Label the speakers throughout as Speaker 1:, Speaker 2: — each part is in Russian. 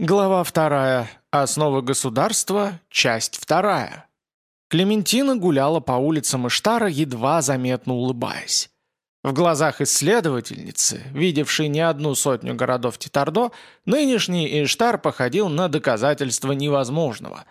Speaker 1: Глава вторая. Основы государства. Часть вторая. Клементина гуляла по улицам Иштара, едва заметно улыбаясь. В глазах исследовательницы, видевшей не одну сотню городов Титардо, нынешний Иштар походил на доказательство невозможного.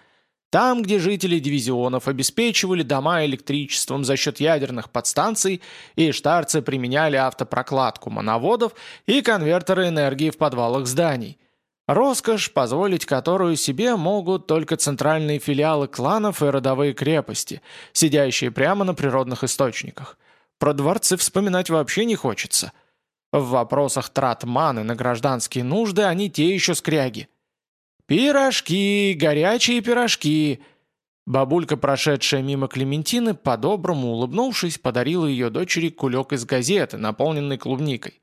Speaker 1: Там, где жители дивизионов обеспечивали дома электричеством за счет ядерных подстанций, иштарцы применяли автопрокладку моноводов и конвертеры энергии в подвалах зданий – Роскошь, позволить которую себе могут только центральные филиалы кланов и родовые крепости, сидящие прямо на природных источниках. Про дворцы вспоминать вообще не хочется. В вопросах трат маны на гражданские нужды они те еще скряги. «Пирожки, горячие пирожки!» Бабулька, прошедшая мимо Клементины, по-доброму улыбнувшись, подарила ее дочери кулек из газеты, наполненный клубникой.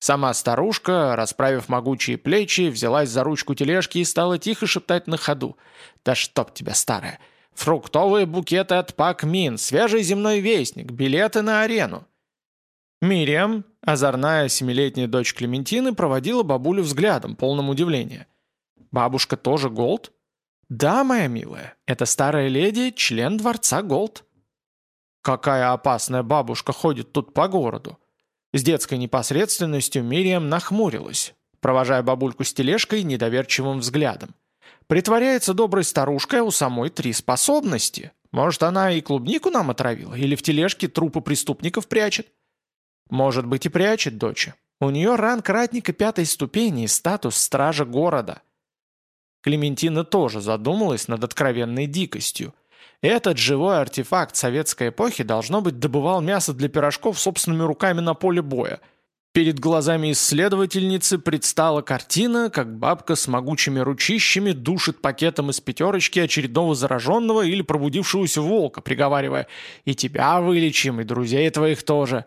Speaker 1: Сама старушка, расправив могучие плечи, взялась за ручку тележки и стала тихо шептать на ходу. «Да чтоб тебя, старая! Фруктовые букеты от Пак Мин, свежий земной вестник, билеты на арену!» Мириам, озорная семилетняя дочь Клементины, проводила бабулю взглядом, полным удивления. «Бабушка тоже Голд?» «Да, моя милая, это старая леди, член дворца Голд». «Какая опасная бабушка ходит тут по городу!» С детской непосредственностью Мириам нахмурилась, провожая бабульку с тележкой недоверчивым взглядом. Притворяется доброй старушкой, а у самой три способности. Может, она и клубнику нам отравила, или в тележке трупы преступников прячет? Может быть и прячет, доча. У нее ранг ратника пятой ступени и статус стража города. Клементина тоже задумалась над откровенной дикостью. Этот живой артефакт советской эпохи, должно быть, добывал мясо для пирожков собственными руками на поле боя. Перед глазами исследовательницы предстала картина, как бабка с могучими ручищами душит пакетом из пятерочки очередного зараженного или пробудившегося волка, приговаривая «И тебя вылечим, и друзей твоих тоже».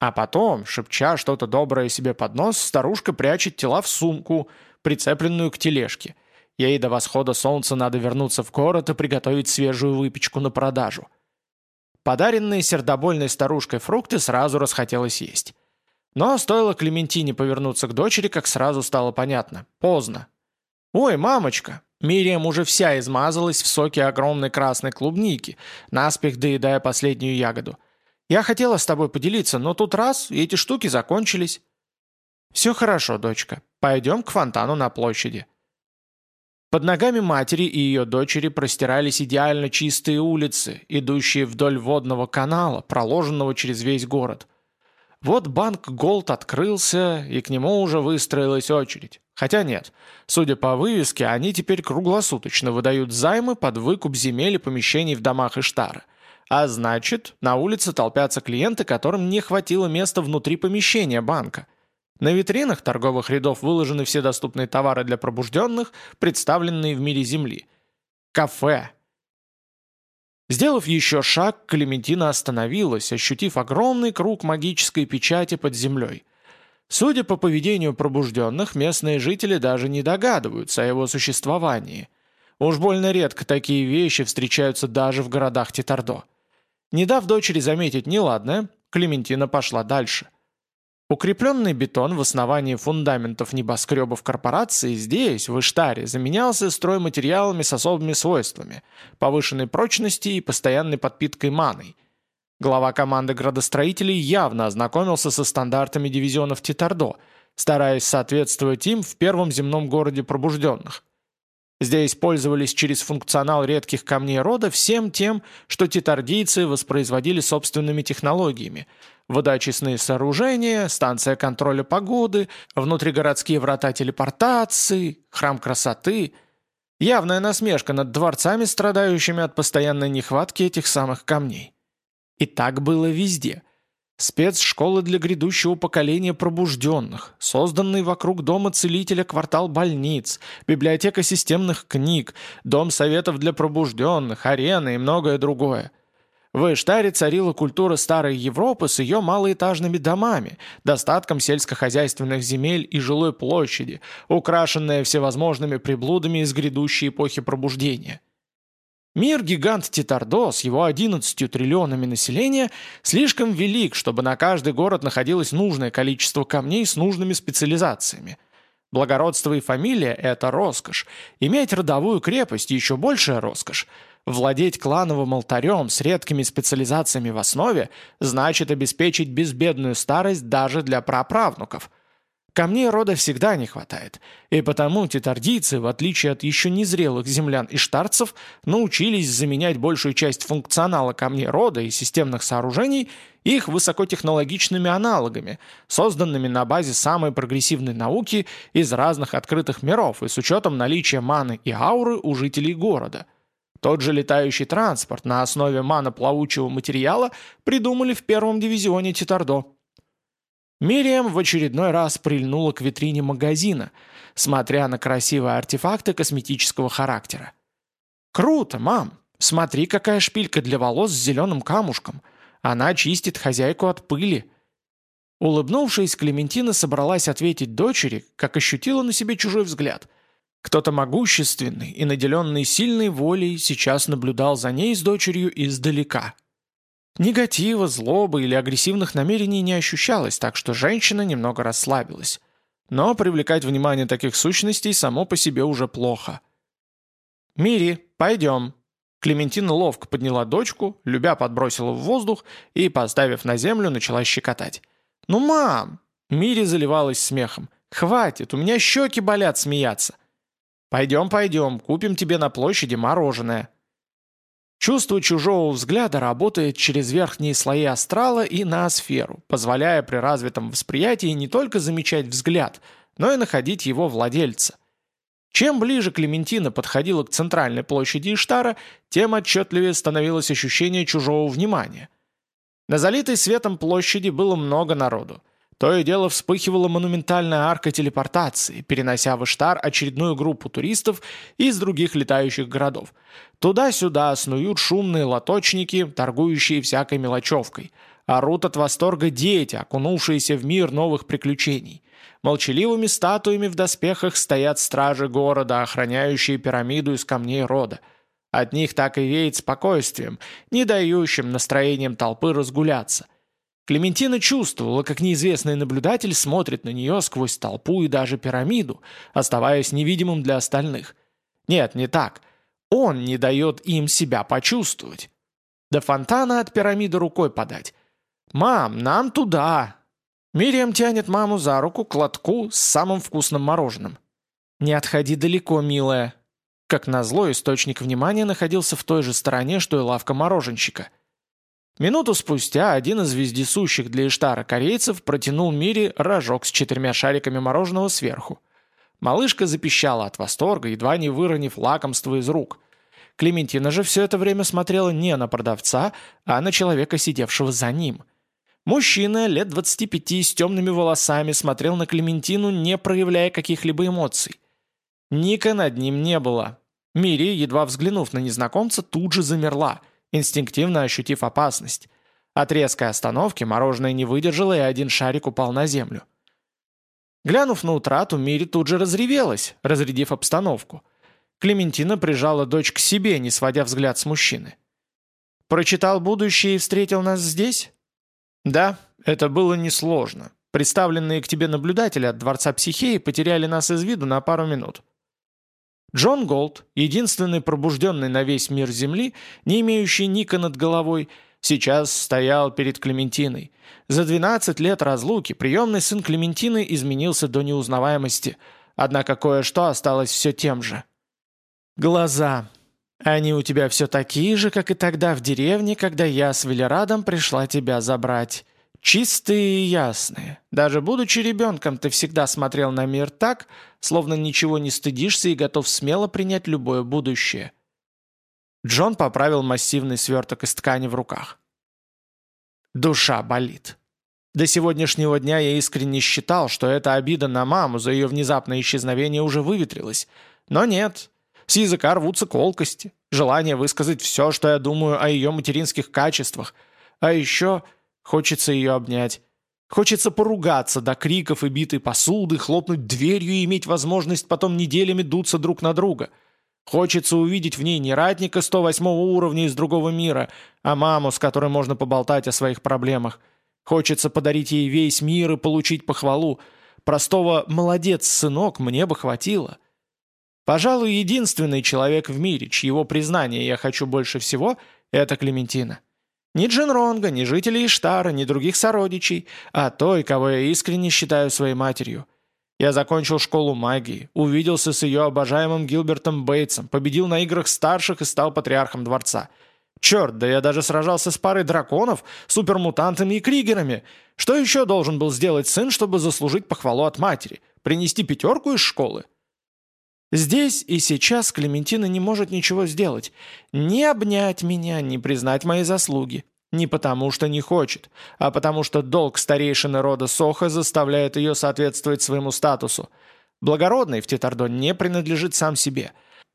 Speaker 1: А потом, шепча что-то доброе себе под нос, старушка прячет тела в сумку, прицепленную к тележке – Ей до восхода солнца надо вернуться в город и приготовить свежую выпечку на продажу. Подаренные сердобольной старушкой фрукты сразу расхотелось есть. Но стоило Клементине повернуться к дочери, как сразу стало понятно. Поздно. «Ой, мамочка!» Мириам уже вся измазалась в соке огромной красной клубники, наспех доедая последнюю ягоду. «Я хотела с тобой поделиться, но тут раз, и эти штуки закончились». «Все хорошо, дочка. Пойдем к фонтану на площади». Под ногами матери и ее дочери простирались идеально чистые улицы, идущие вдоль водного канала, проложенного через весь город. Вот банк Голд открылся, и к нему уже выстроилась очередь. Хотя нет, судя по вывеске, они теперь круглосуточно выдают займы под выкуп земель и помещений в домах Иштара. А значит, на улице толпятся клиенты, которым не хватило места внутри помещения банка – на витринах торговых рядов выложены все доступные товары для пробужденных, представленные в мире Земли. Кафе. Сделав еще шаг, Клементина остановилась, ощутив огромный круг магической печати под землей. Судя по поведению пробужденных, местные жители даже не догадываются о его существовании. Уж больно редко такие вещи встречаются даже в городах Титардо. Не дав дочери заметить неладное, Клементина пошла дальше – Укрепленный бетон в основании фундаментов небоскребов корпорации здесь, в Иштаре, заменялся стройматериалами с особыми свойствами, повышенной прочности и постоянной подпиткой маной. Глава команды градостроителей явно ознакомился со стандартами дивизионов Титардо, стараясь соответствовать им в первом земном городе пробужденных. Здесь пользовались через функционал редких камней рода всем тем, что титардийцы воспроизводили собственными технологиями – водоочистные сооружения, станция контроля погоды, внутригородские врата телепортации, храм красоты. Явная насмешка над дворцами, страдающими от постоянной нехватки этих самых камней. И так было везде. Спецшколы для грядущего поколения пробужденных, созданный вокруг дома целителя квартал больниц, библиотека системных книг, дом советов для пробужденных, арена и многое другое – в Эштаре царила культура старой Европы с ее малоэтажными домами, достатком сельскохозяйственных земель и жилой площади, украшенная всевозможными приблудами из грядущей эпохи пробуждения. Мир-гигант Титардо с его 11 триллионами населения слишком велик, чтобы на каждый город находилось нужное количество камней с нужными специализациями. Благородство и фамилия – это роскошь. Иметь родовую крепость – еще большая роскошь. Владеть клановым алтарем с редкими специализациями в основе значит обеспечить безбедную старость даже для праправнуков. Камней рода всегда не хватает, и потому тетардийцы, в отличие от еще незрелых землян и штарцев, научились заменять большую часть функционала камней рода и системных сооружений их высокотехнологичными аналогами, созданными на базе самой прогрессивной науки из разных открытых миров и с учетом наличия маны и ауры у жителей города – тот же летающий транспорт на основе маноплавучего материала придумали в первом дивизионе Титардо. Мириам в очередной раз прильнула к витрине магазина, смотря на красивые артефакты косметического характера. «Круто, мам! Смотри, какая шпилька для волос с зеленым камушком. Она чистит хозяйку от пыли». Улыбнувшись, Клементина собралась ответить дочери, как ощутила на себе чужой взгляд – кто-то могущественный и наделенный сильной волей сейчас наблюдал за ней с дочерью издалека. Негатива, злобы или агрессивных намерений не ощущалось, так что женщина немного расслабилась. Но привлекать внимание таких сущностей само по себе уже плохо. «Мири, пойдем». Клементина ловко подняла дочку, любя подбросила в воздух и, поставив на землю, начала щекотать. «Ну, мам!» Мири заливалась смехом. «Хватит, у меня щеки болят смеяться. «Пойдем, пойдем, купим тебе на площади мороженое». Чувство чужого взгляда работает через верхние слои астрала и ноосферу, позволяя при развитом восприятии не только замечать взгляд, но и находить его владельца. Чем ближе Клементина подходила к центральной площади Иштара, тем отчетливее становилось ощущение чужого внимания. На залитой светом площади было много народу. То и дело вспыхивала монументальная арка телепортации, перенося в Иштар очередную группу туристов из других летающих городов. Туда-сюда снуют шумные лоточники, торгующие всякой мелочевкой. Орут от восторга дети, окунувшиеся в мир новых приключений. Молчаливыми статуями в доспехах стоят стражи города, охраняющие пирамиду из камней рода. От них так и веет спокойствием, не дающим настроением толпы разгуляться – Клементина чувствовала, как неизвестный наблюдатель смотрит на нее сквозь толпу и даже пирамиду, оставаясь невидимым для остальных. Нет, не так. Он не дает им себя почувствовать. До фонтана от пирамиды рукой подать. «Мам, нам туда!» Мириам тянет маму за руку к лотку с самым вкусным мороженым. «Не отходи далеко, милая». Как назло, источник внимания находился в той же стороне, что и лавка мороженщика – Минуту спустя один из вездесущих для Иштара корейцев протянул Мире рожок с четырьмя шариками мороженого сверху. Малышка запищала от восторга, едва не выронив лакомство из рук. Клементина же все это время смотрела не на продавца, а на человека, сидевшего за ним. Мужчина лет 25 с темными волосами смотрел на Клементину, не проявляя каких-либо эмоций. Ника над ним не было. Мири, едва взглянув на незнакомца, тут же замерла – инстинктивно ощутив опасность. От резкой остановки мороженое не выдержало, и один шарик упал на землю. Глянув на утрату, Мири тут же разревелась, разрядив обстановку. Клементина прижала дочь к себе, не сводя взгляд с мужчины. «Прочитал будущее и встретил нас здесь?» «Да, это было несложно. Представленные к тебе наблюдатели от Дворца Психеи потеряли нас из виду на пару минут. Джон Голд, единственный пробужденный на весь мир Земли, не имеющий ника над головой, сейчас стоял перед Клементиной. За 12 лет разлуки приемный сын Клементины изменился до неузнаваемости, однако кое-что осталось все тем же. Глаза. Они у тебя все такие же, как и тогда в деревне, когда я с Велерадом пришла тебя забрать. Чистые и ясные. Даже будучи ребенком, ты всегда смотрел на мир так, словно ничего не стыдишься и готов смело принять любое будущее. Джон поправил массивный сверток из ткани в руках. Душа болит. До сегодняшнего дня я искренне считал, что эта обида на маму за ее внезапное исчезновение уже выветрилась. Но нет. С языка рвутся колкости, желание высказать все, что я думаю о ее материнских качествах. А еще Хочется ее обнять. Хочется поругаться до криков и битой посуды, хлопнуть дверью и иметь возможность потом неделями дуться друг на друга. Хочется увидеть в ней не ратника 108 уровня из другого мира, а маму, с которой можно поболтать о своих проблемах. Хочется подарить ей весь мир и получить похвалу. Простого «молодец, сынок» мне бы хватило. Пожалуй, единственный человек в мире, чьего признания я хочу больше всего, это Клементина. Ни Джинронга, ни жителей Иштара, ни других сородичей, а той, кого я искренне считаю своей матерью. Я закончил школу магии, увиделся с ее обожаемым Гилбертом Бейтсом, победил на играх старших и стал патриархом дворца. Черт, да я даже сражался с парой драконов, супермутантами и кригерами. Что еще должен был сделать сын, чтобы заслужить похвалу от матери? Принести пятерку из школы? Здесь и сейчас Клементина не может ничего сделать. Ни обнять меня, ни признать мои заслуги. Не потому, что не хочет, а потому, что долг старейшины рода Соха заставляет ее соответствовать своему статусу. Благородный в Титардон не принадлежит сам себе.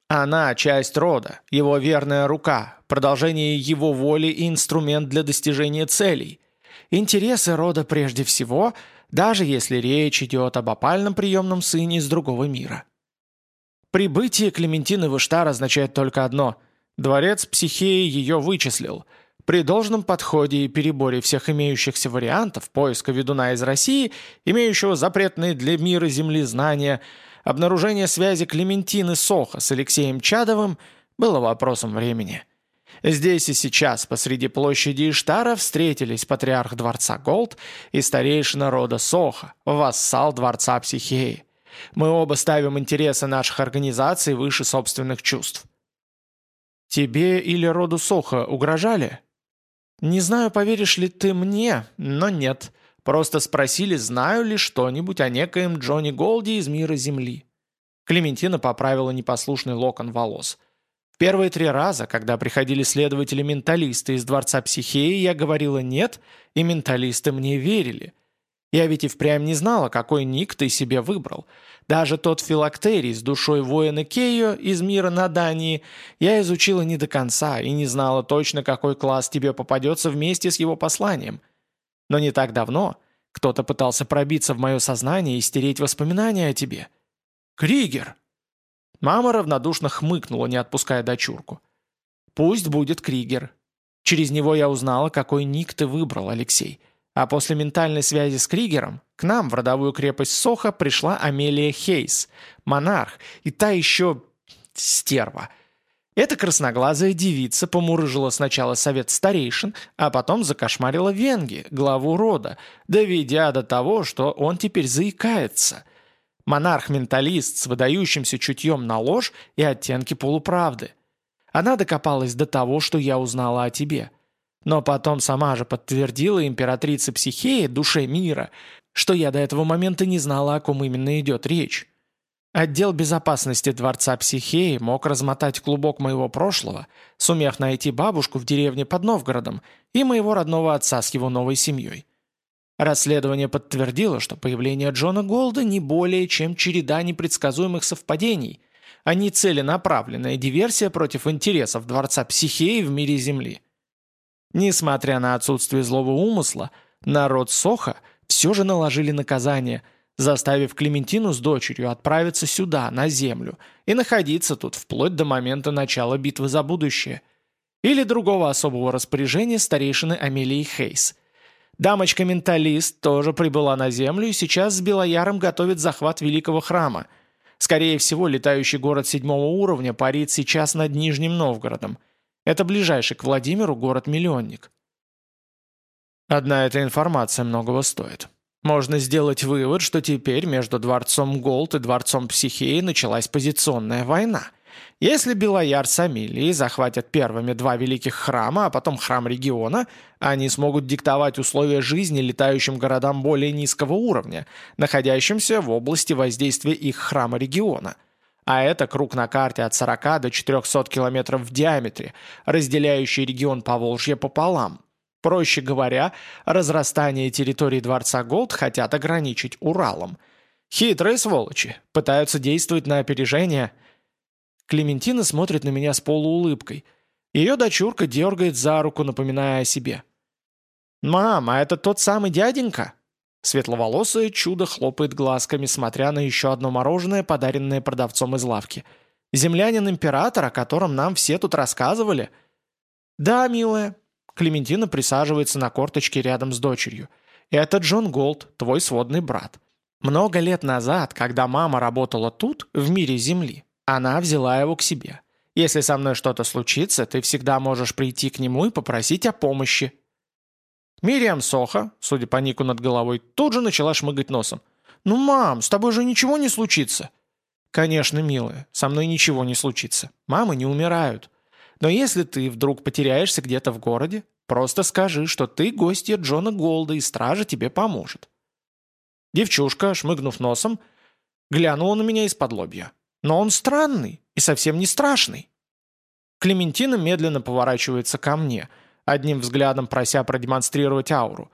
Speaker 1: Она – часть рода, его верная рука, продолжение его воли и инструмент для достижения целей. Интересы рода прежде всего, даже если речь идет об опальном приемном сыне из другого мира. Прибытие Клементины в Иштар означает только одно – дворец Психеи ее вычислил. При должном подходе и переборе всех имеющихся вариантов поиска ведуна из России, имеющего запретные для мира земли знания, обнаружение связи Клементины Соха с Алексеем Чадовым было вопросом времени. Здесь и сейчас, посреди площади Иштара, встретились патриарх дворца Голд и старейшина рода Соха, вассал дворца Психеи. Мы оба ставим интересы наших организаций выше собственных чувств. Тебе или роду Соха угрожали? Не знаю, поверишь ли ты мне, но нет. Просто спросили, знаю ли что-нибудь о некоем Джонни Голди из мира Земли. Клементина поправила непослушный локон волос. В первые три раза, когда приходили следователи-менталисты из Дворца Психеи, я говорила «нет», и менталисты мне верили – я ведь и впрямь не знала, какой ник ты себе выбрал. Даже тот филактерий с душой воина Кейо из мира на Дании я изучила не до конца и не знала точно, какой класс тебе попадется вместе с его посланием. Но не так давно кто-то пытался пробиться в мое сознание и стереть воспоминания о тебе. Кригер!» Мама равнодушно хмыкнула, не отпуская дочурку. «Пусть будет Кригер. Через него я узнала, какой ник ты выбрал, Алексей». А после ментальной связи с Кригером к нам в родовую крепость Соха пришла Амелия Хейс, монарх, и та еще стерва. Эта красноглазая девица помурыжила сначала совет старейшин, а потом закошмарила Венги, главу рода, доведя до того, что он теперь заикается. Монарх-менталист с выдающимся чутьем на ложь и оттенки полуправды. Она докопалась до того, что я узнала о тебе – но потом сама же подтвердила императрице Психеи, душе мира, что я до этого момента не знала, о ком именно идет речь. Отдел безопасности Дворца Психеи мог размотать клубок моего прошлого, сумев найти бабушку в деревне под Новгородом и моего родного отца с его новой семьей. Расследование подтвердило, что появление Джона Голда не более чем череда непредсказуемых совпадений, а не целенаправленная диверсия против интересов Дворца Психеи в мире Земли. Несмотря на отсутствие злого умысла, народ Соха все же наложили наказание, заставив Клементину с дочерью отправиться сюда, на землю, и находиться тут вплоть до момента начала битвы за будущее. Или другого особого распоряжения старейшины Амелии Хейс. Дамочка-менталист тоже прибыла на землю и сейчас с Белояром готовит захват Великого Храма. Скорее всего, летающий город седьмого уровня парит сейчас над Нижним Новгородом – это ближайший к Владимиру город-миллионник. Одна эта информация многого стоит. Можно сделать вывод, что теперь между дворцом Голд и дворцом Психеи началась позиционная война. Если Белояр с Амилией захватят первыми два великих храма, а потом храм региона, они смогут диктовать условия жизни летающим городам более низкого уровня, находящимся в области воздействия их храма региона – а это круг на карте от 40 до 400 километров в диаметре, разделяющий регион Поволжья пополам. Проще говоря, разрастание территории Дворца Голд хотят ограничить Уралом. Хитрые сволочи, пытаются действовать на опережение. Клементина смотрит на меня с полуулыбкой. Ее дочурка дергает за руку, напоминая о себе. «Мам, а это тот самый дяденька?» Светловолосое чудо хлопает глазками, смотря на еще одно мороженое, подаренное продавцом из лавки. «Землянин император, о котором нам все тут рассказывали?» «Да, милая». Клементина присаживается на корточке рядом с дочерью. «Это Джон Голд, твой сводный брат. Много лет назад, когда мама работала тут, в мире Земли, она взяла его к себе. Если со мной что-то случится, ты всегда можешь прийти к нему и попросить о помощи». Мириам Соха, судя по нику над головой, тут же начала шмыгать носом. «Ну, мам, с тобой же ничего не случится». «Конечно, милая, со мной ничего не случится. Мамы не умирают. Но если ты вдруг потеряешься где-то в городе, просто скажи, что ты гостья Джона Голда, и стража тебе поможет». Девчушка, шмыгнув носом, глянула на меня из-под лобья. «Но он странный и совсем не страшный». Клементина медленно поворачивается ко мне, одним взглядом прося продемонстрировать ауру.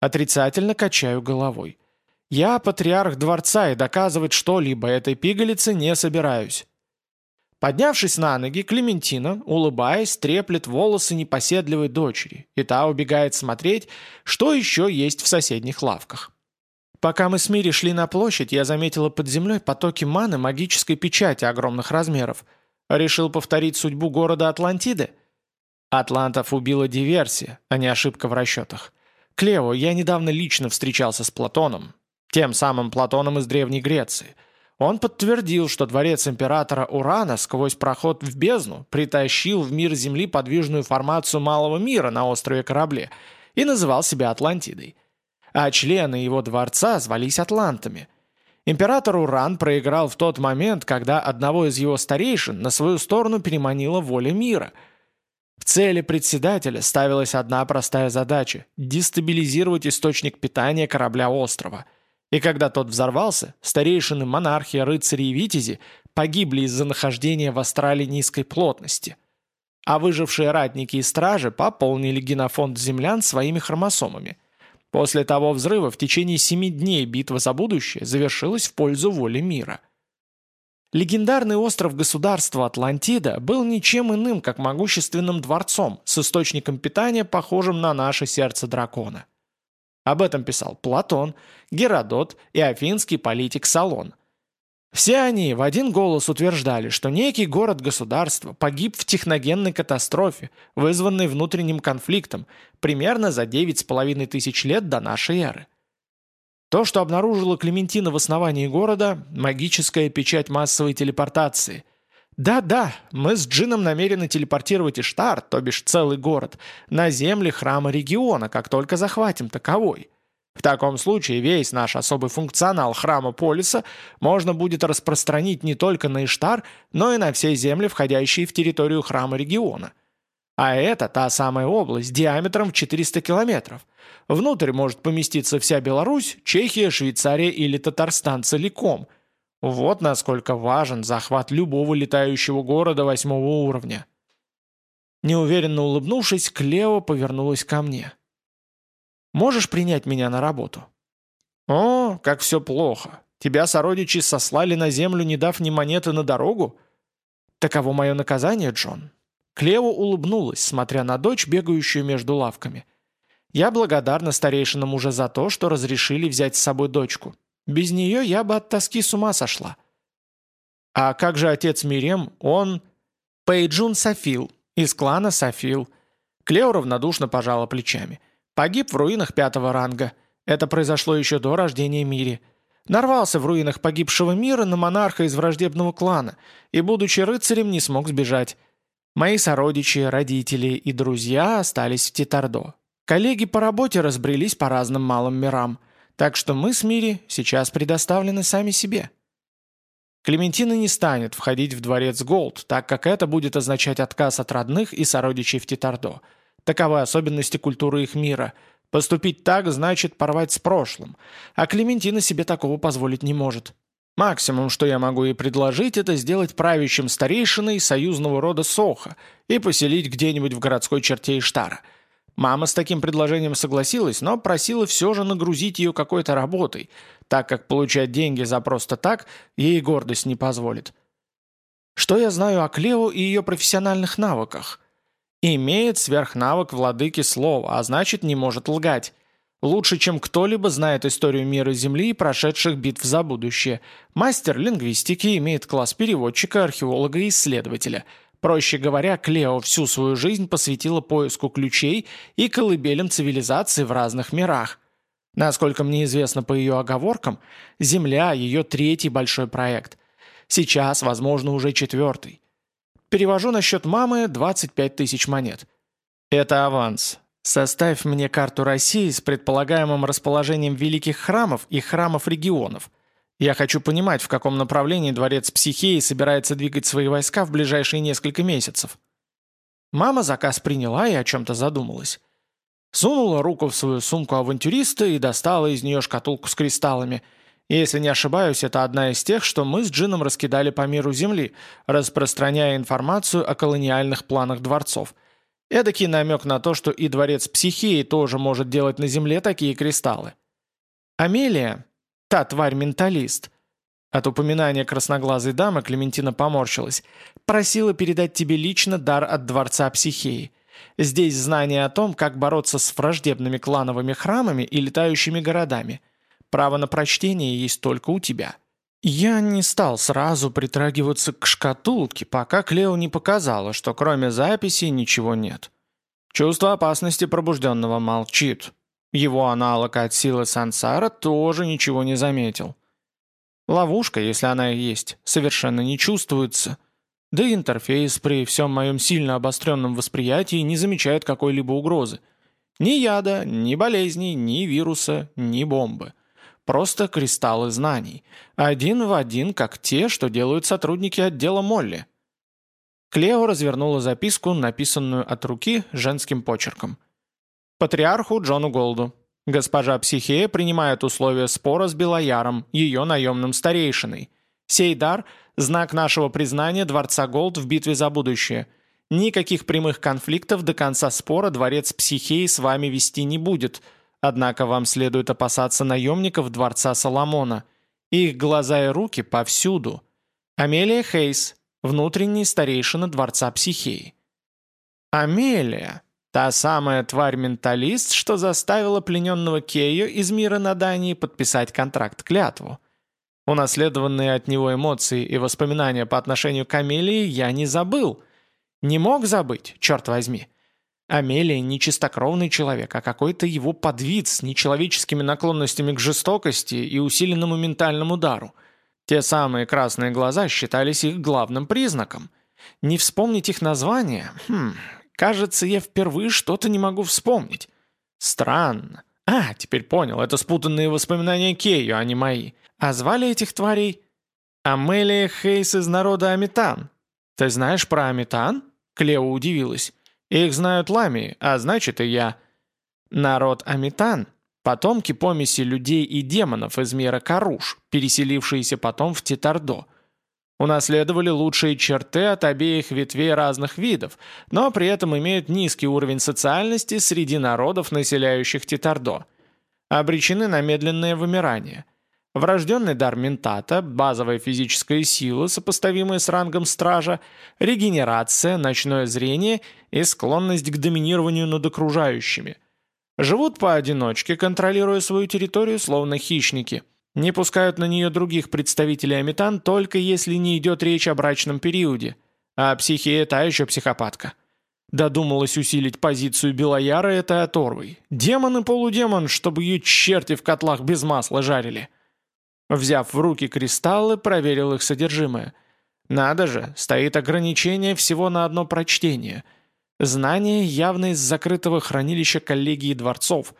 Speaker 1: Отрицательно качаю головой. Я патриарх дворца и доказывать что-либо этой пигалице не собираюсь. Поднявшись на ноги, Клементина, улыбаясь, треплет волосы непоседливой дочери, и та убегает смотреть, что еще есть в соседних лавках. Пока мы с Мири шли на площадь, я заметила под землей потоки маны магической печати огромных размеров. Решил повторить судьбу города Атлантиды? Атлантов убила диверсия, а не ошибка в расчетах. Клео, я недавно лично встречался с Платоном, тем самым Платоном из Древней Греции. Он подтвердил, что дворец императора Урана сквозь проход в бездну притащил в мир Земли подвижную формацию малого мира на острове Корабле и называл себя Атлантидой. А члены его дворца звались атлантами. Император Уран проиграл в тот момент, когда одного из его старейшин на свою сторону переманила воля мира – цели председателя ставилась одна простая задача – дестабилизировать источник питания корабля острова. И когда тот взорвался, старейшины монархии, рыцари и витязи погибли из-за нахождения в астрале низкой плотности. А выжившие ратники и стражи пополнили генофонд землян своими хромосомами. После того взрыва в течение семи дней битва за будущее завершилась в пользу воли мира. Легендарный остров государства Атлантида был ничем иным, как могущественным дворцом с источником питания, похожим на наше сердце дракона – об этом писал Платон, Геродот и афинский политик Салон. Все они в один голос утверждали, что некий город-государство погиб в техногенной катастрофе, вызванной внутренним конфликтом, примерно за 9,5 тысяч лет до нашей эры. То, что обнаружила Клементина в основании города – магическая печать массовой телепортации – да-да, мы с Джином намерены телепортировать Иштар, то бишь целый город, на земли храма региона, как только захватим таковой. В таком случае весь наш особый функционал храма Полиса можно будет распространить не только на Иштар, но и на все земли, входящие в территорию храма региона. А это та самая область диаметром в 400 километров. Внутрь может поместиться вся Беларусь, Чехия, Швейцария или Татарстан целиком – вот насколько важен захват любого летающего города восьмого уровня. Неуверенно улыбнувшись, Клео повернулась ко мне. «Можешь принять меня на работу?» «О, как все плохо. Тебя сородичи сослали на землю, не дав ни монеты на дорогу?» «Таково мое наказание, Джон». Клео улыбнулась, смотря на дочь, бегающую между лавками. «Я благодарна старейшинам уже за то, что разрешили взять с собой дочку. Без нее я бы от тоски с ума сошла. А как же отец Мирем? Он... Пейджун Сафил, из клана Сафил. Клео равнодушно пожала плечами. Погиб в руинах пятого ранга. Это произошло еще до рождения Мири. Нарвался в руинах погибшего мира на монарха из враждебного клана и, будучи рыцарем, не смог сбежать. Мои сородичи, родители и друзья остались в Титардо. Коллеги по работе разбрелись по разным малым мирам – так что мы с Мири сейчас предоставлены сами себе. Клементина не станет входить в дворец Голд, так как это будет означать отказ от родных и сородичей в Титардо. Таковы особенности культуры их мира. Поступить так значит порвать с прошлым, а Клементина себе такого позволить не может. Максимум, что я могу ей предложить, это сделать правящим старейшиной союзного рода Соха и поселить где-нибудь в городской черте Иштара – Мама с таким предложением согласилась, но просила все же нагрузить ее какой-то работой, так как получать деньги за просто так ей гордость не позволит. Что я знаю о Клео и ее профессиональных навыках? Имеет сверхнавык владыки слова, а значит не может лгать. Лучше, чем кто-либо знает историю мира Земли и прошедших битв за будущее. Мастер лингвистики имеет класс переводчика, археолога и исследователя – Проще говоря, Клео всю свою жизнь посвятила поиску ключей и колыбелям цивилизации в разных мирах. Насколько мне известно по ее оговоркам, Земля – ее третий большой проект. Сейчас, возможно, уже четвертый. Перевожу на счет мамы 25 тысяч монет. Это аванс. Составь мне карту России с предполагаемым расположением великих храмов и храмов регионов. Я хочу понимать, в каком направлении дворец Психеи собирается двигать свои войска в ближайшие несколько месяцев. Мама заказ приняла и о чем-то задумалась. Сунула руку в свою сумку авантюриста и достала из нее шкатулку с кристаллами. Если не ошибаюсь, это одна из тех, что мы с Джином раскидали по миру Земли, распространяя информацию о колониальных планах дворцов. Эдакий намек на то, что и дворец Психеи тоже может делать на Земле такие кристаллы. Амелия, та тварь-менталист, от упоминания красноглазой дамы Клементина поморщилась, просила передать тебе лично дар от дворца Психеи – Здесь знание о том, как бороться с враждебными клановыми храмами и летающими городами. Право на прочтение есть только у тебя. Я не стал сразу притрагиваться к шкатулке, пока Клео не показала, что кроме записи ничего нет. Чувство опасности пробужденного молчит. Его аналог от силы сансара тоже ничего не заметил. Ловушка, если она и есть, совершенно не чувствуется – да и интерфейс при всем моем сильно обостренном восприятии не замечает какой-либо угрозы. Ни яда, ни болезней, ни вируса, ни бомбы. Просто кристаллы знаний. Один в один, как те, что делают сотрудники отдела Молли. Клео развернула записку, написанную от руки женским почерком. «Патриарху Джону Голду. Госпожа Психея принимает условия спора с Белояром, ее наемным старейшиной. Сей дар – Знак нашего признания Дворца Голд в битве за будущее. Никаких прямых конфликтов до конца спора Дворец Психеи с вами вести не будет, однако вам следует опасаться наемников Дворца Соломона. Их глаза и руки повсюду. Амелия Хейс, внутренний старейшина Дворца Психеи. Амелия, та самая тварь-менталист, что заставила плененного Кею из мира Надании подписать контракт-клятву. Унаследованные от него эмоции и воспоминания по отношению к Амелии я не забыл. Не мог забыть, черт возьми. Амелия не чистокровный человек, а какой-то его подвид с нечеловеческими наклонностями к жестокости и усиленному ментальному дару. Те самые красные глаза считались их главным признаком. Не вспомнить их название? Хм, кажется, я впервые что-то не могу вспомнить. Странно. А, теперь понял, это спутанные воспоминания Кею, а не мои. А звали этих тварей Амелия Хейс из народа Амитан. Ты знаешь про Амитан? Клео удивилась. Их знают ламии, а значит и я. Народ Амитан – потомки помеси людей и демонов из мира Каруш, переселившиеся потом в Титардо. Унаследовали лучшие черты от обеих ветвей разных видов, но при этом имеют низкий уровень социальности среди народов, населяющих Титардо. Обречены на медленное вымирание – Врожденный дар ментата, базовая физическая сила, сопоставимая с рангом стража, регенерация, ночное зрение и склонность к доминированию над окружающими. Живут поодиночке, контролируя свою территорию, словно хищники. Не пускают на нее других представителей аметан, только если не идет речь о брачном периоде. А психия – та еще психопатка. Додумалась усилить позицию Белояра этой оторвой. Демон и полудемон, чтобы ее черти в котлах без масла жарили. Взяв в руки кристаллы, проверил их содержимое. Надо же, стоит ограничение всего на одно прочтение. Знание явно из закрытого хранилища коллегии дворцов.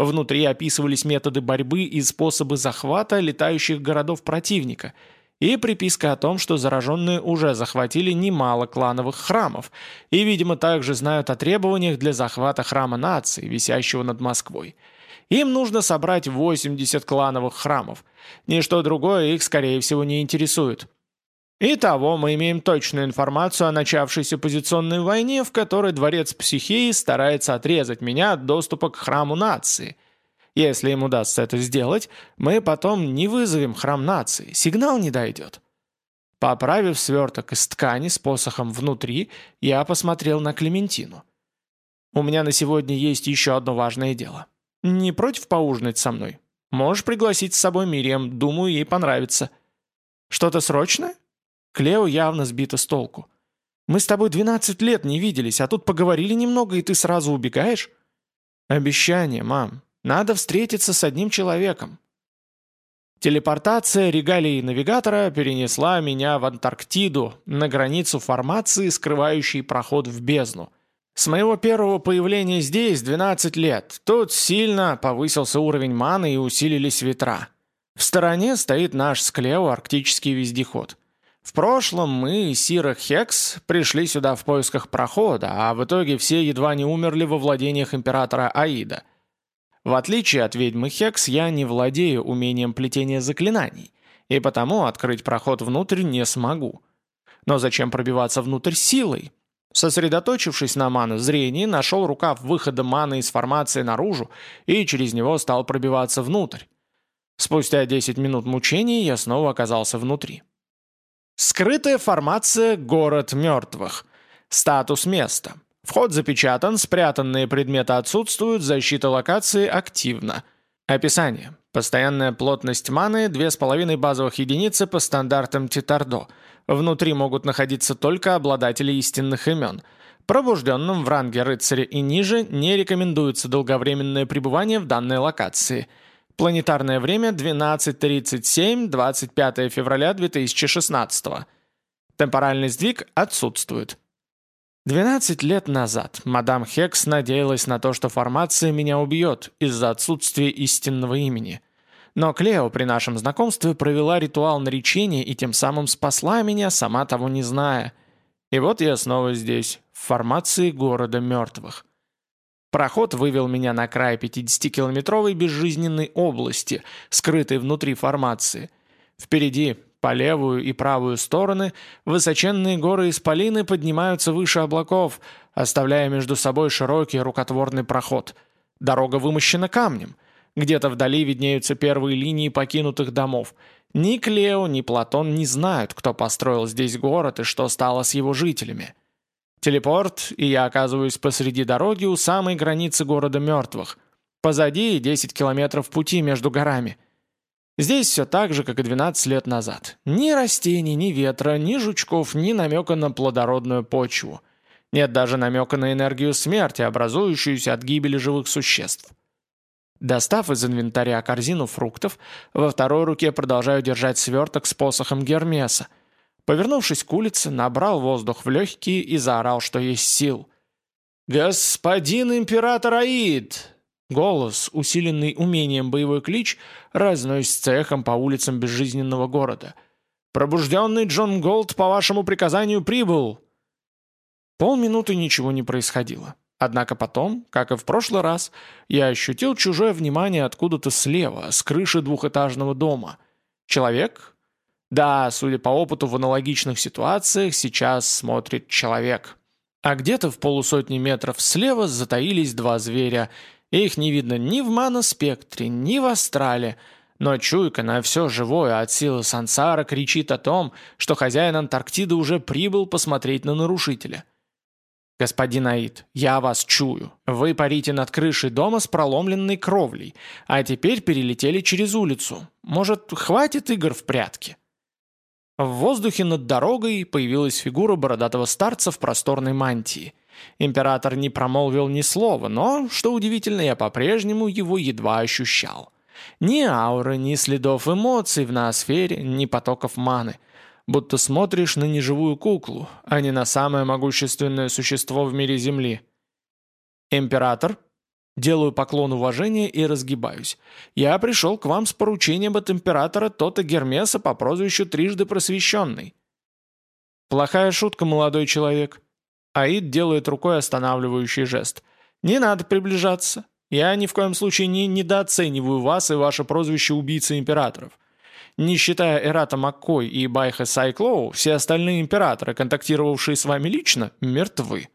Speaker 1: Внутри описывались методы борьбы и способы захвата летающих городов противника – и приписка о том, что зараженные уже захватили немало клановых храмов и, видимо, также знают о требованиях для захвата храма нации, висящего над Москвой. Им нужно собрать 80 клановых храмов. Ничто другое их, скорее всего, не интересует. Итого мы имеем точную информацию о начавшейся позиционной войне, в которой дворец Психеи старается отрезать меня от доступа к храму нации. Если им удастся это сделать, мы потом не вызовем храм нации, сигнал не дойдет. Поправив сверток из ткани с посохом внутри, я посмотрел на Клементину. У меня на сегодня есть еще одно важное дело. «Не против поужинать со мной? Можешь пригласить с собой Мириам, думаю, ей понравится». «Что-то срочное?» Клео явно сбита с толку. «Мы с тобой 12 лет не виделись, а тут поговорили немного, и ты сразу убегаешь?» «Обещание, мам. Надо встретиться с одним человеком. Телепортация регалии навигатора перенесла меня в Антарктиду, на границу формации, скрывающей проход в бездну. С моего первого появления здесь 12 лет. Тут сильно повысился уровень маны и усилились ветра. В стороне стоит наш склео арктический вездеход. В прошлом мы, Сира Хекс, пришли сюда в поисках прохода, а в итоге все едва не умерли во владениях императора Аида. В отличие от ведьмы Хекс, я не владею умением плетения заклинаний, и потому открыть проход внутрь не смогу. Но зачем пробиваться внутрь силой? Сосредоточившись на мано-зрении, нашел рукав выхода маны из формации наружу и через него стал пробиваться внутрь. Спустя 10 минут мучений я снова оказался внутри. Скрытая формация «Город мертвых». Статус места. Вход запечатан, спрятанные предметы отсутствуют, защита локации активна. Описание. Постоянная плотность маны – 2,5 базовых единицы по стандартам Титардо. Внутри могут находиться только обладатели истинных имен. Пробужденным в ранге рыцаря и ниже не рекомендуется долговременное пребывание в данной локации. Планетарное время 12.37, 25 февраля 2016. Темпоральный сдвиг отсутствует. 12 лет назад мадам Хекс надеялась на то, что формация меня убьет из-за отсутствия истинного имени. Но Клео при нашем знакомстве провела ритуал наречения и тем самым спасла меня, сама того не зная. И вот я снова здесь, в формации города мертвых. Проход вывел меня на край 50-километровой безжизненной области, скрытой внутри формации. Впереди по левую и правую стороны высоченные горы Исполины поднимаются выше облаков, оставляя между собой широкий рукотворный проход. Дорога вымощена камнем. Где-то вдали виднеются первые линии покинутых домов. Ни Клео, ни Платон не знают, кто построил здесь город и что стало с его жителями. Телепорт, и я оказываюсь посреди дороги у самой границы города мертвых. Позади 10 километров пути между горами – Здесь все так же, как и 12 лет назад. Ни растений, ни ветра, ни жучков, ни намека на плодородную почву. Нет даже намека на энергию смерти, образующуюся от гибели живых существ. Достав из инвентаря корзину фруктов, во второй руке продолжаю держать сверток с посохом Гермеса. Повернувшись к улице, набрал воздух в легкие и заорал, что есть сил. «Господин император Аид! Голос, усиленный умением боевой клич, разносится эхом по улицам безжизненного города. «Пробужденный Джон Голд по вашему приказанию прибыл!» Полминуты ничего не происходило. Однако потом, как и в прошлый раз, я ощутил чужое внимание откуда-то слева, с крыши двухэтажного дома. Человек? Да, судя по опыту в аналогичных ситуациях, сейчас смотрит человек. А где-то в полусотни метров слева затаились два зверя — их не видно ни в маноспектре, ни в астрале, но чуйка на все живое от силы сансара кричит о том, что хозяин Антарктиды уже прибыл посмотреть на нарушителя. «Господин Аид, я вас чую. Вы парите над крышей дома с проломленной кровлей, а теперь перелетели через улицу. Может, хватит игр в прятки?» В воздухе над дорогой появилась фигура бородатого старца в просторной мантии. Император не промолвил ни слова, но, что удивительно, я по-прежнему его едва ощущал. Ни ауры, ни следов эмоций в ноосфере, ни потоков маны. Будто смотришь на неживую куклу, а не на самое могущественное существо в мире Земли. «Император?» Делаю поклон уважения и разгибаюсь. «Я пришел к вам с поручением от императора Тота Гермеса по прозвищу Трижды Просвещенный». «Плохая шутка, молодой человек», Аид делает рукой останавливающий жест. «Не надо приближаться. Я ни в коем случае не недооцениваю вас и ваше прозвище убийцы императоров. Не считая Эрата Маккой и Байха Сайклоу, все остальные императоры, контактировавшие с вами лично, мертвы».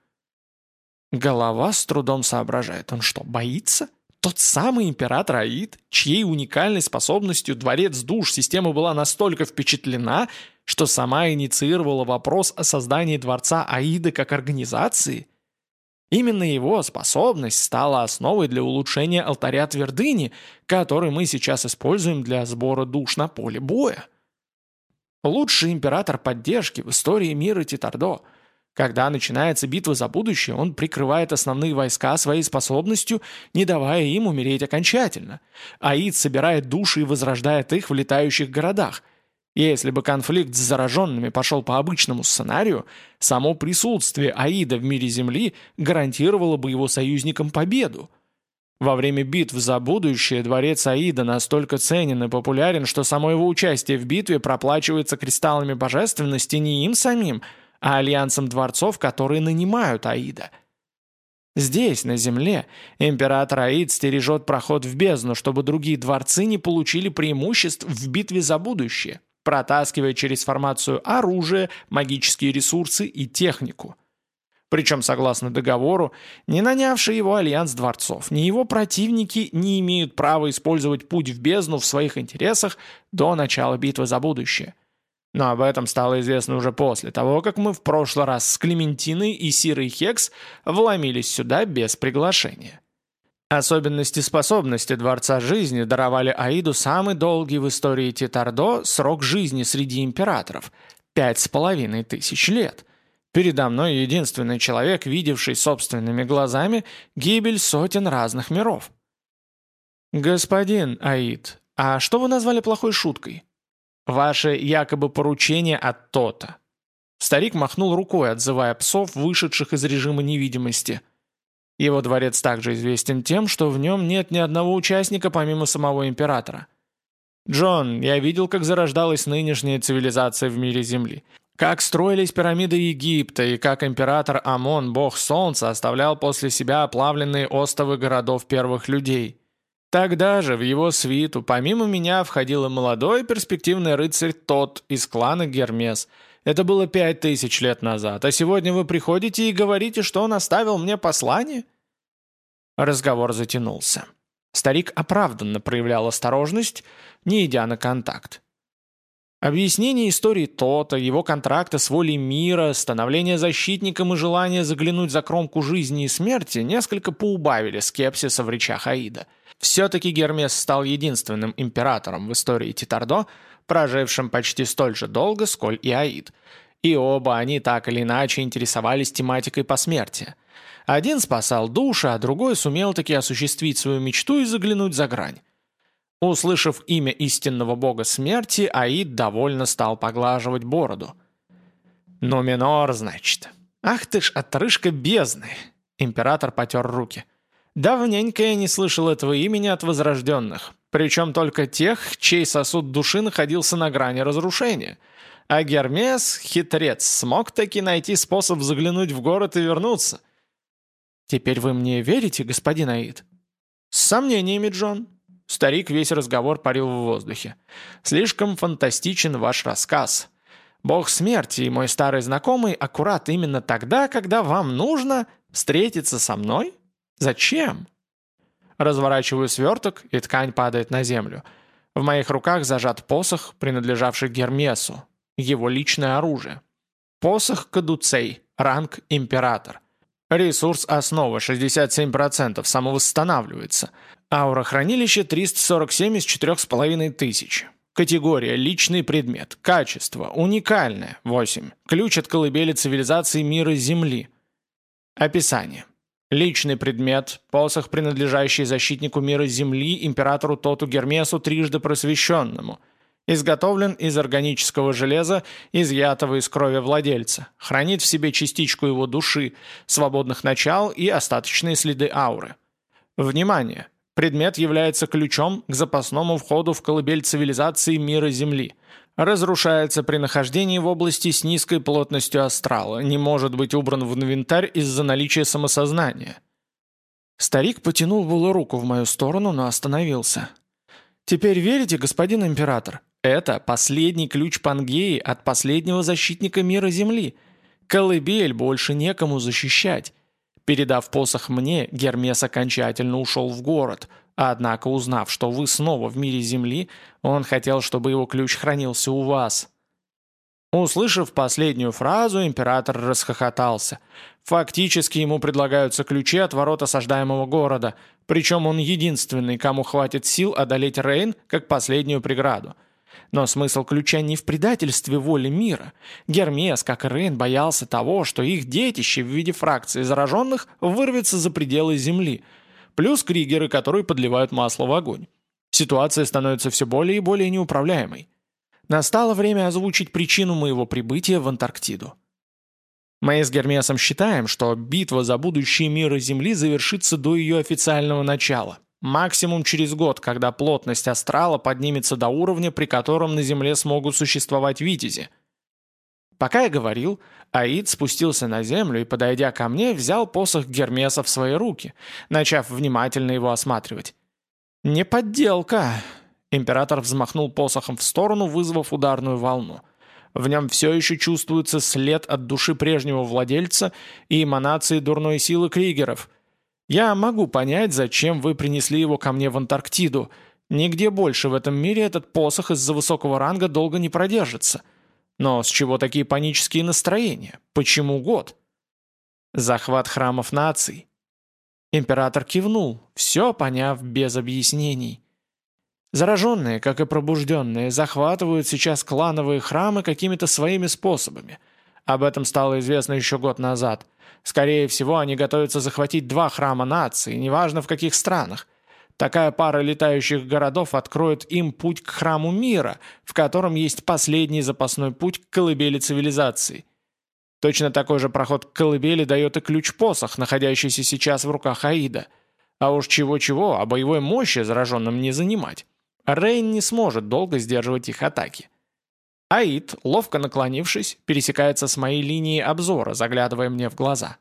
Speaker 1: Голова с трудом соображает. Он что, боится? Тот самый император Аид, чьей уникальной способностью дворец душ система была настолько впечатлена, что сама инициировала вопрос о создании дворца Аида как организации? Именно его способность стала основой для улучшения алтаря твердыни, который мы сейчас используем для сбора душ на поле боя. Лучший император поддержки в истории мира Титардо. Когда начинается битва за будущее, он прикрывает основные войска своей способностью, не давая им умереть окончательно. Аид собирает души и возрождает их в летающих городах. Если бы конфликт с зараженными пошел по обычному сценарию, само присутствие Аида в мире Земли гарантировало бы его союзникам победу. Во время битв за будущее дворец Аида настолько ценен и популярен, что само его участие в битве проплачивается кристаллами божественности не им самим, а альянсом дворцов, которые нанимают Аида. Здесь, на земле, император Аид стережет проход в бездну, чтобы другие дворцы не получили преимуществ в битве за будущее, протаскивая через формацию оружие, магические ресурсы и технику. Причем, согласно договору, не нанявший его альянс дворцов, ни его противники не имеют права использовать путь в бездну в своих интересах до начала битвы за будущее. Но об этом стало известно уже после того, как мы в прошлый раз с Клементиной и Сирой Хекс вломились сюда без приглашения. Особенности способности Дворца Жизни даровали Аиду самый долгий в истории Титардо срок жизни среди императоров – пять с половиной тысяч лет – Передо мной единственный человек, видевший собственными глазами гибель сотен разных миров. «Господин Аид, а что вы назвали плохой шуткой?» «Ваше якобы поручение от то-то». Старик махнул рукой, отзывая псов, вышедших из режима невидимости. Его дворец также известен тем, что в нем нет ни одного участника помимо самого императора. «Джон, я видел, как зарождалась нынешняя цивилизация в мире Земли. Как строились пирамиды Египта и как император Амон, бог солнца, оставлял после себя оплавленные остовы городов первых людей. Тогда же в его свиту помимо меня входил и молодой перспективный рыцарь Тот из клана Гермес. Это было пять тысяч лет назад, а сегодня вы приходите и говорите, что он оставил мне послание?» Разговор затянулся. Старик оправданно проявлял осторожность, не идя на контакт. Объяснение истории Тота, его контракта с волей мира, становление защитником и желание заглянуть за кромку жизни и смерти несколько поубавили скепсиса в речах Аида. Все-таки Гермес стал единственным императором в истории Титардо, прожившим почти столь же долго, сколь и Аид. И оба они так или иначе интересовались тематикой посмертия. Один спасал души, а другой сумел таки осуществить свою мечту и заглянуть за грань. Услышав имя истинного бога смерти, Аид довольно стал поглаживать бороду. «Нуминор, значит. Ах ты ж отрыжка бездны!» Император потер руки. «Давненько я не слышал этого имени от возрожденных, причем только тех, чей сосуд души находился на грани разрушения. А Гермес, хитрец, смог таки найти способ заглянуть в город и вернуться». «Теперь вы мне верите, господин Аид?» «С сомнениями, Джон. Старик весь разговор парил в воздухе. «Слишком фантастичен ваш рассказ. Бог смерти и мой старый знакомый аккурат именно тогда, когда вам нужно встретиться со мной? Зачем?» Разворачиваю сверток, и ткань падает на землю. В моих руках зажат посох, принадлежавший Гермесу, его личное оружие. Посох Кадуцей, ранг Император. Ресурс основа 67%, самовосстанавливается. Аура хранилища 347 из 4,5 тысяч. Категория «Личный предмет». Качество. Уникальное. 8. Ключ от колыбели цивилизации мира Земли. Описание. Личный предмет, посох, принадлежащий защитнику мира Земли, императору Тоту Гермесу, трижды просвещенному – Изготовлен из органического железа, изъятого из крови владельца. Хранит в себе частичку его души, свободных начал и остаточные следы ауры. Внимание! Предмет является ключом к запасному входу в колыбель цивилизации мира Земли. Разрушается при нахождении в области с низкой плотностью астрала, не может быть убран в инвентарь из-за наличия самосознания. Старик потянул было руку в мою сторону, но остановился. «Теперь верите, господин император? Это последний ключ Пангеи от последнего защитника мира Земли. Колыбель больше некому защищать. Передав посох мне, Гермес окончательно ушел в город, однако узнав, что вы снова в мире Земли, он хотел, чтобы его ключ хранился у вас. Услышав последнюю фразу, император расхохотался. Фактически ему предлагаются ключи от ворот осаждаемого города, причем он единственный, кому хватит сил одолеть Рейн как последнюю преграду. Но смысл ключа не в предательстве воли мира. Гермес, как и Рейн, боялся того, что их детище в виде фракции зараженных вырвется за пределы Земли. Плюс кригеры, которые подливают масло в огонь. Ситуация становится все более и более неуправляемой. Настало время озвучить причину моего прибытия в Антарктиду. Мы с Гермесом считаем, что битва за будущее мира Земли завершится до ее официального начала. Максимум через год, когда плотность астрала поднимется до уровня, при котором на Земле смогут существовать витязи. Пока я говорил, Аид спустился на землю и, подойдя ко мне, взял посох Гермеса в свои руки, начав внимательно его осматривать. «Не подделка!» Император взмахнул посохом в сторону, вызвав ударную волну. В нем все еще чувствуется след от души прежнего владельца и эманации дурной силы кригеров – я могу понять, зачем вы принесли его ко мне в Антарктиду. Нигде больше в этом мире этот посох из-за высокого ранга долго не продержится. Но с чего такие панические настроения? Почему год? Захват храмов наций. Император кивнул, все поняв без объяснений. Зараженные, как и пробужденные, захватывают сейчас клановые храмы какими-то своими способами. Об этом стало известно еще год назад – Скорее всего, они готовятся захватить два храма нации, неважно в каких странах. Такая пара летающих городов откроет им путь к храму мира, в котором есть последний запасной путь к колыбели цивилизации. Точно такой же проход к колыбели дает и ключ-посох, находящийся сейчас в руках Аида. А уж чего-чего, а боевой мощи зараженным не занимать. Рейн не сможет долго сдерживать их атаки. Аид, ловко наклонившись, пересекается с моей линией обзора, заглядывая мне в глаза.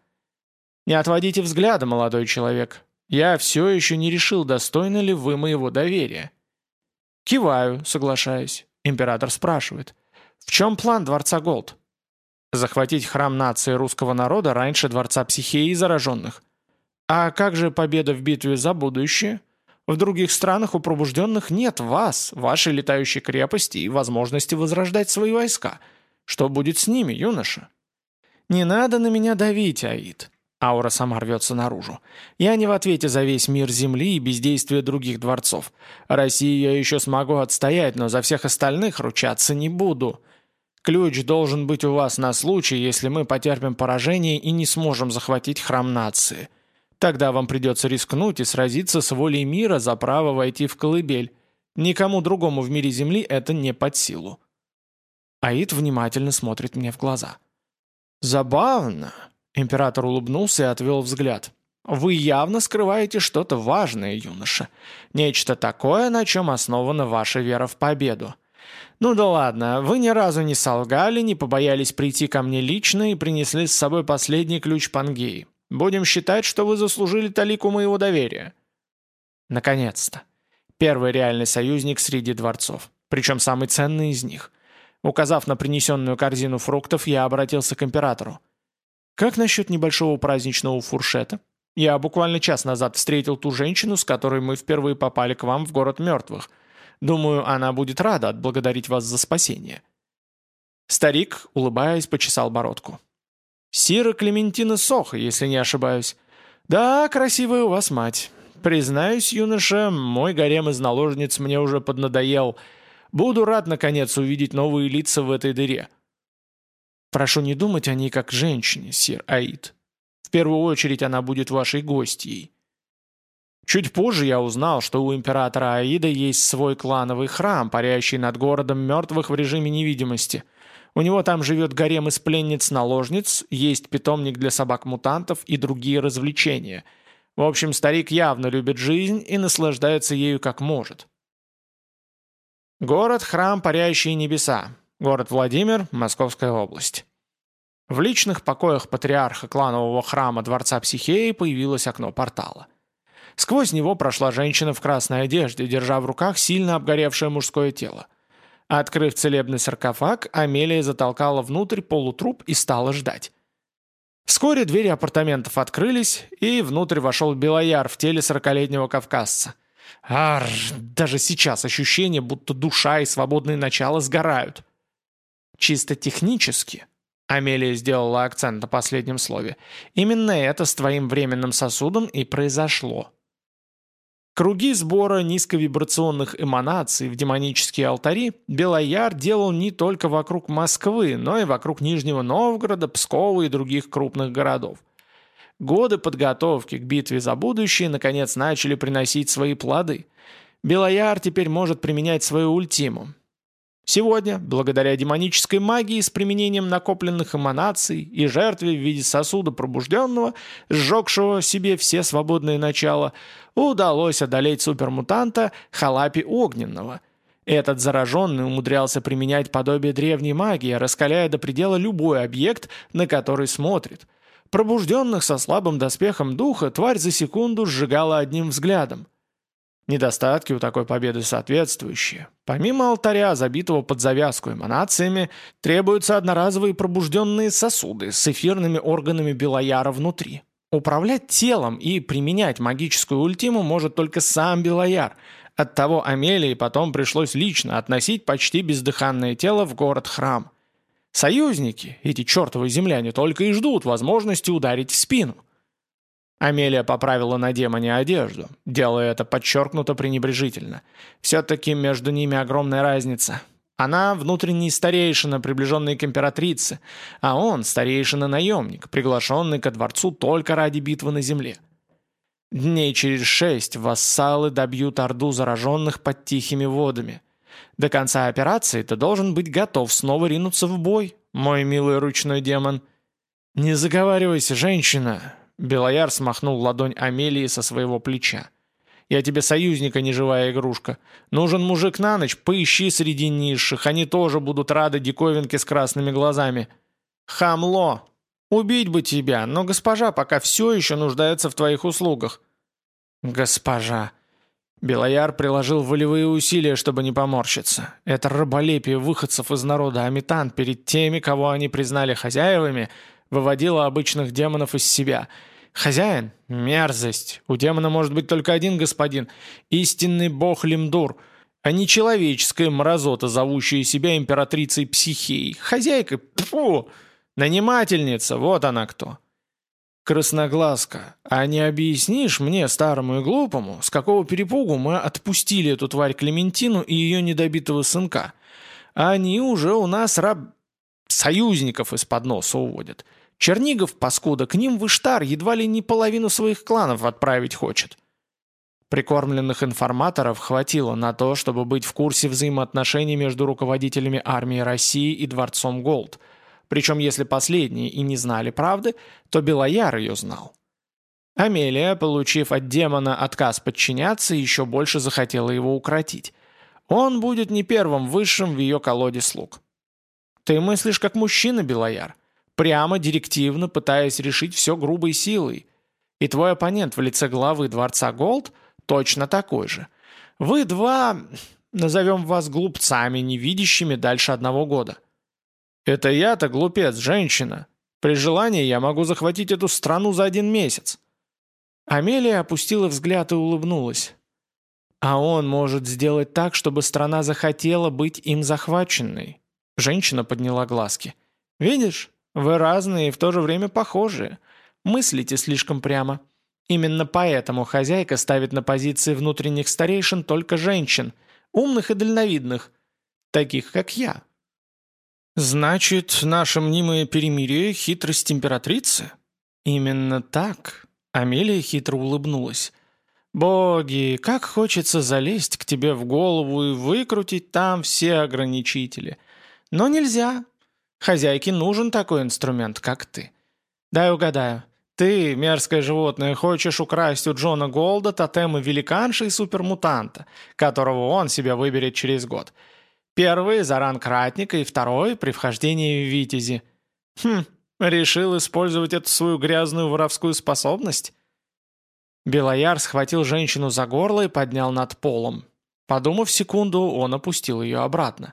Speaker 1: «Не отводите взгляда, молодой человек. Я все еще не решил, достойны ли вы моего доверия». Киваю, соглашаюсь. Император спрашивает. «В чем план Дворца Голд?» «Захватить храм нации русского народа раньше Дворца Психеи и зараженных». «А как же победа в битве за будущее?» В других странах у пробужденных нет вас, вашей летающей крепости и возможности возрождать свои войска. Что будет с ними, юноша? Не надо на меня давить, Аид. Аура сама рвется наружу. Я не в ответе за весь мир Земли и бездействие других дворцов. Россию я еще смогу отстоять, но за всех остальных ручаться не буду. Ключ должен быть у вас на случай, если мы потерпим поражение и не сможем захватить храм нации. Тогда вам придется рискнуть и сразиться с волей мира за право войти в колыбель. Никому другому в мире Земли это не под силу. Аид внимательно смотрит мне в глаза. «Забавно», — император улыбнулся и отвел взгляд. «Вы явно скрываете что-то важное, юноша. Нечто такое, на чем основана ваша вера в победу. Ну да ладно, вы ни разу не солгали, не побоялись прийти ко мне лично и принесли с собой последний ключ Пангеи. Будем считать, что вы заслужили талику моего доверия». Наконец-то. Первый реальный союзник среди дворцов. Причем самый ценный из них. Указав на принесенную корзину фруктов, я обратился к императору. «Как насчет небольшого праздничного фуршета? Я буквально час назад встретил ту женщину, с которой мы впервые попали к вам в город мертвых. Думаю, она будет рада отблагодарить вас за спасение». Старик, улыбаясь, почесал бородку. Сира Клементина Соха, если не ошибаюсь. Да, красивая у вас мать. Признаюсь, юноша, мой гарем из наложниц мне уже поднадоел. Буду рад, наконец, увидеть новые лица в этой дыре. Прошу не думать о ней как женщине, сир Аид. В первую очередь она будет вашей гостьей. Чуть позже я узнал, что у императора Аида есть свой клановый храм, парящий над городом мертвых в режиме невидимости – у него там живет гарем из пленниц-наложниц, есть питомник для собак-мутантов и другие развлечения. В общем, старик явно любит жизнь и наслаждается ею как может. Город-храм Парящие Небеса. Город Владимир, Московская область. В личных покоях патриарха кланового храма Дворца Психеи появилось окно портала. Сквозь него прошла женщина в красной одежде, держа в руках сильно обгоревшее мужское тело. Открыв целебный саркофаг, Амелия затолкала внутрь полутруп и стала ждать. Вскоре двери апартаментов открылись, и внутрь вошел Белояр в теле сорокалетнего кавказца. Ар, даже сейчас ощущение, будто душа и свободные начала сгорают. Чисто технически, Амелия сделала акцент на последнем слове, именно это с твоим временным сосудом и произошло. Круги сбора низковибрационных эманаций в демонические алтари Белояр делал не только вокруг Москвы, но и вокруг Нижнего Новгорода, Пскова и других крупных городов. Годы подготовки к битве за будущее наконец начали приносить свои плоды. Белояр теперь может применять свою ультиму. Сегодня, благодаря демонической магии с применением накопленных эманаций и жертве в виде сосуда пробужденного, сжегшего себе все свободные начала, удалось одолеть супермутанта Халапи Огненного. Этот зараженный умудрялся применять подобие древней магии, раскаляя до предела любой объект, на который смотрит. Пробужденных со слабым доспехом духа тварь за секунду сжигала одним взглядом. Недостатки у такой победы соответствующие. Помимо алтаря, забитого под завязку эманациями, требуются одноразовые пробужденные сосуды с эфирными органами Белояра внутри. Управлять телом и применять магическую ультиму может только сам Белояр. Оттого Амелии потом пришлось лично относить почти бездыханное тело в город-храм. Союзники, эти чертовы земляне, только и ждут возможности ударить в спину. Амелия поправила на демоне одежду, делая это подчеркнуто пренебрежительно. Все-таки между ними огромная разница. Она внутренний старейшина, приближенный к императрице, а он старейшина-наемник, приглашенный ко дворцу только ради битвы на земле. Дней через шесть вассалы добьют орду зараженных под тихими водами. До конца операции ты должен быть готов снова ринуться в бой, мой милый ручной демон. Не заговаривайся, женщина, Белояр смахнул ладонь Амелии со своего плеча. «Я тебе союзника, не живая игрушка. Нужен мужик на ночь, поищи среди низших, они тоже будут рады диковинке с красными глазами. Хамло! Убить бы тебя, но госпожа пока все еще нуждается в твоих услугах». «Госпожа!» Белояр приложил волевые усилия, чтобы не поморщиться. Это раболепие выходцев из народа Амитан перед теми, кого они признали хозяевами – выводила обычных демонов из себя. Хозяин — мерзость. У демона может быть только один господин — истинный бог Лимдур, а не человеческая мразота, зовущая себя императрицей Психией. Хозяйка — фу! Нанимательница, вот она кто. Красноглазка, а не объяснишь мне, старому и глупому, с какого перепугу мы отпустили эту тварь Клементину и ее недобитого сынка? Они уже у нас раб... союзников из-под носа уводят. Чернигов, паскуда, к ним в Иштар едва ли не половину своих кланов отправить хочет. Прикормленных информаторов хватило на то, чтобы быть в курсе взаимоотношений между руководителями армии России и Дворцом Голд. Причем если последние и не знали правды, то Белояр ее знал. Амелия, получив от демона отказ подчиняться, еще больше захотела его укротить. Он будет не первым высшим в ее колоде слуг. «Ты мыслишь как мужчина, Белояр. Прямо, директивно, пытаясь решить все грубой силой. И твой оппонент в лице главы Дворца Голд точно такой же. Вы два, назовем вас глупцами, не видящими дальше одного года. Это я-то глупец, женщина. При желании я могу захватить эту страну за один месяц. Амелия опустила взгляд и улыбнулась. А он может сделать так, чтобы страна захотела быть им захваченной. Женщина подняла глазки. «Видишь, вы разные и в то же время похожие. Мыслите слишком прямо. Именно поэтому хозяйка ставит на позиции внутренних старейшин только женщин, умных и дальновидных, таких как я. Значит, наше мнимое перемирие — хитрость императрицы? Именно так. Амелия хитро улыбнулась. «Боги, как хочется залезть к тебе в голову и выкрутить там все ограничители. Но нельзя, Хозяйке нужен такой инструмент, как ты. Дай угадаю. Ты, мерзкое животное, хочешь украсть у Джона Голда тотемы великанши и супермутанта, которого он себе выберет через год. Первый за ранг ратника и второй при вхождении в Витязи. Хм, решил использовать эту свою грязную воровскую способность? Белояр схватил женщину за горло и поднял над полом. Подумав секунду, он опустил ее обратно.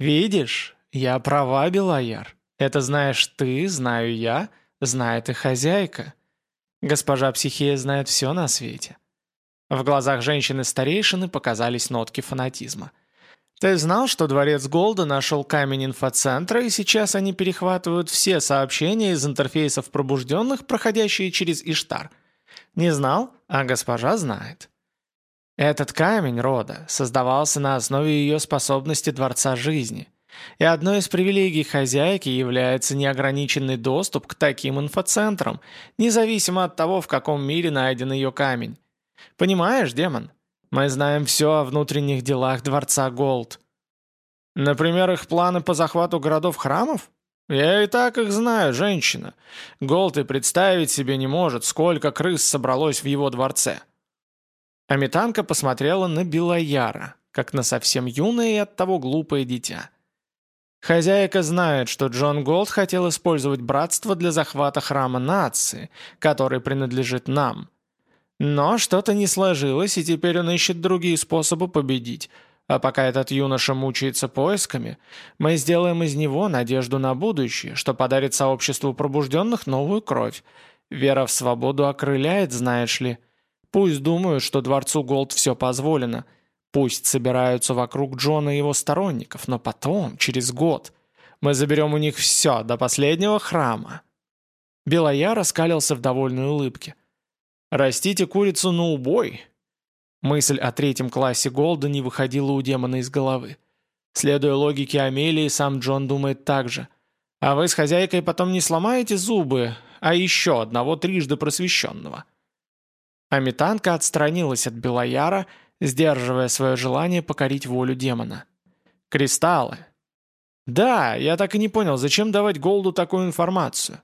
Speaker 1: «Видишь, «Я права, Белояр. Это знаешь ты, знаю я, знает и хозяйка. Госпожа Психея знает все на свете». В глазах женщины-старейшины показались нотки фанатизма. «Ты знал, что дворец Голда нашел камень инфоцентра, и сейчас они перехватывают все сообщения из интерфейсов пробужденных, проходящие через Иштар? Не знал, а госпожа знает». Этот камень рода создавался на основе ее способности Дворца Жизни. И одной из привилегий хозяйки является неограниченный доступ к таким инфоцентрам, независимо от того, в каком мире найден ее камень. Понимаешь, демон? Мы знаем все о внутренних делах Дворца Голд. Например, их планы по захвату городов-храмов? Я и так их знаю, женщина. Голд и представить себе не может, сколько крыс собралось в его дворце. Аметанка посмотрела на Белояра, как на совсем юное и оттого глупое дитя. Хозяйка знает, что Джон Голд хотел использовать братство для захвата храма нации, который принадлежит нам. Но что-то не сложилось, и теперь он ищет другие способы победить. А пока этот юноша мучается поисками, мы сделаем из него надежду на будущее, что подарит сообществу пробужденных новую кровь. Вера в свободу окрыляет, знаешь ли. Пусть думают, что дворцу Голд все позволено. Пусть собираются вокруг Джона и его сторонников, но потом, через год, мы заберем у них все, до последнего храма». Белоя раскалился в довольной улыбке. «Растите курицу на убой!» Мысль о третьем классе Голда не выходила у демона из головы. Следуя логике Амелии, сам Джон думает так же. «А вы с хозяйкой потом не сломаете зубы, а еще одного трижды просвещенного?» Аметанка отстранилась от Белояра, сдерживая свое желание покорить волю демона. «Кристаллы». «Да, я так и не понял, зачем давать Голду такую информацию?»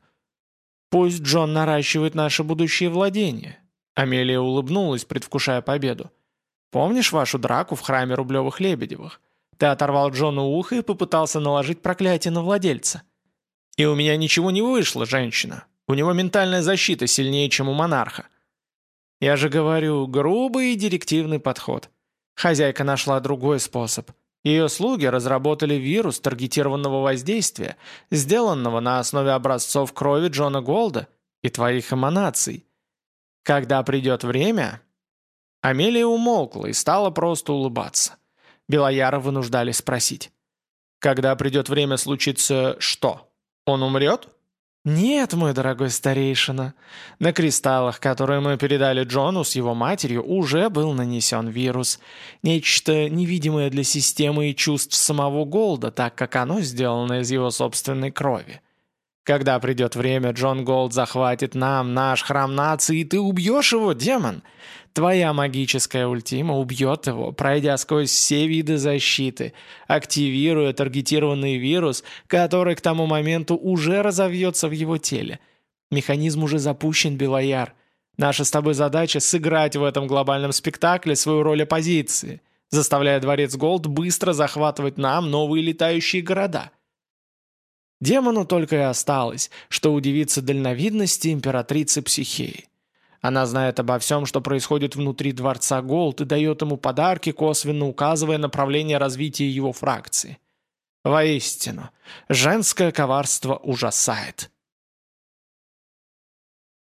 Speaker 1: «Пусть Джон наращивает наше будущее владение». Амелия улыбнулась, предвкушая победу. «Помнишь вашу драку в храме Рублевых Лебедевых? Ты оторвал Джону ухо и попытался наложить проклятие на владельца. И у меня ничего не вышло, женщина. У него ментальная защита сильнее, чем у монарха. Я же говорю, грубый и директивный подход. Хозяйка нашла другой способ. Ее слуги разработали вирус таргетированного воздействия, сделанного на основе образцов крови Джона Голда и твоих эманаций. Когда придет время... Амелия умолкла и стала просто улыбаться. Белояра вынуждали спросить. «Когда придет время случится что? Он умрет?» «Нет, мой дорогой старейшина. На кристаллах, которые мы передали Джону с его матерью, уже был нанесен вирус. Нечто невидимое для системы и чувств самого Голда, так как оно сделано из его собственной крови. Когда придет время, Джон Голд захватит нам наш храм нации, и ты убьешь его, демон. Твоя магическая ультима убьет его, пройдя сквозь все виды защиты, активируя таргетированный вирус, который к тому моменту уже разовьется в его теле. Механизм уже запущен, Белояр. Наша с тобой задача — сыграть в этом глобальном спектакле свою роль оппозиции, заставляя Дворец Голд быстро захватывать нам новые летающие города — Демону только и осталось, что удивиться дальновидности императрицы Психеи. Она знает обо всем, что происходит внутри дворца Голд и дает ему подарки, косвенно указывая направление развития его фракции. Воистину, женское коварство ужасает.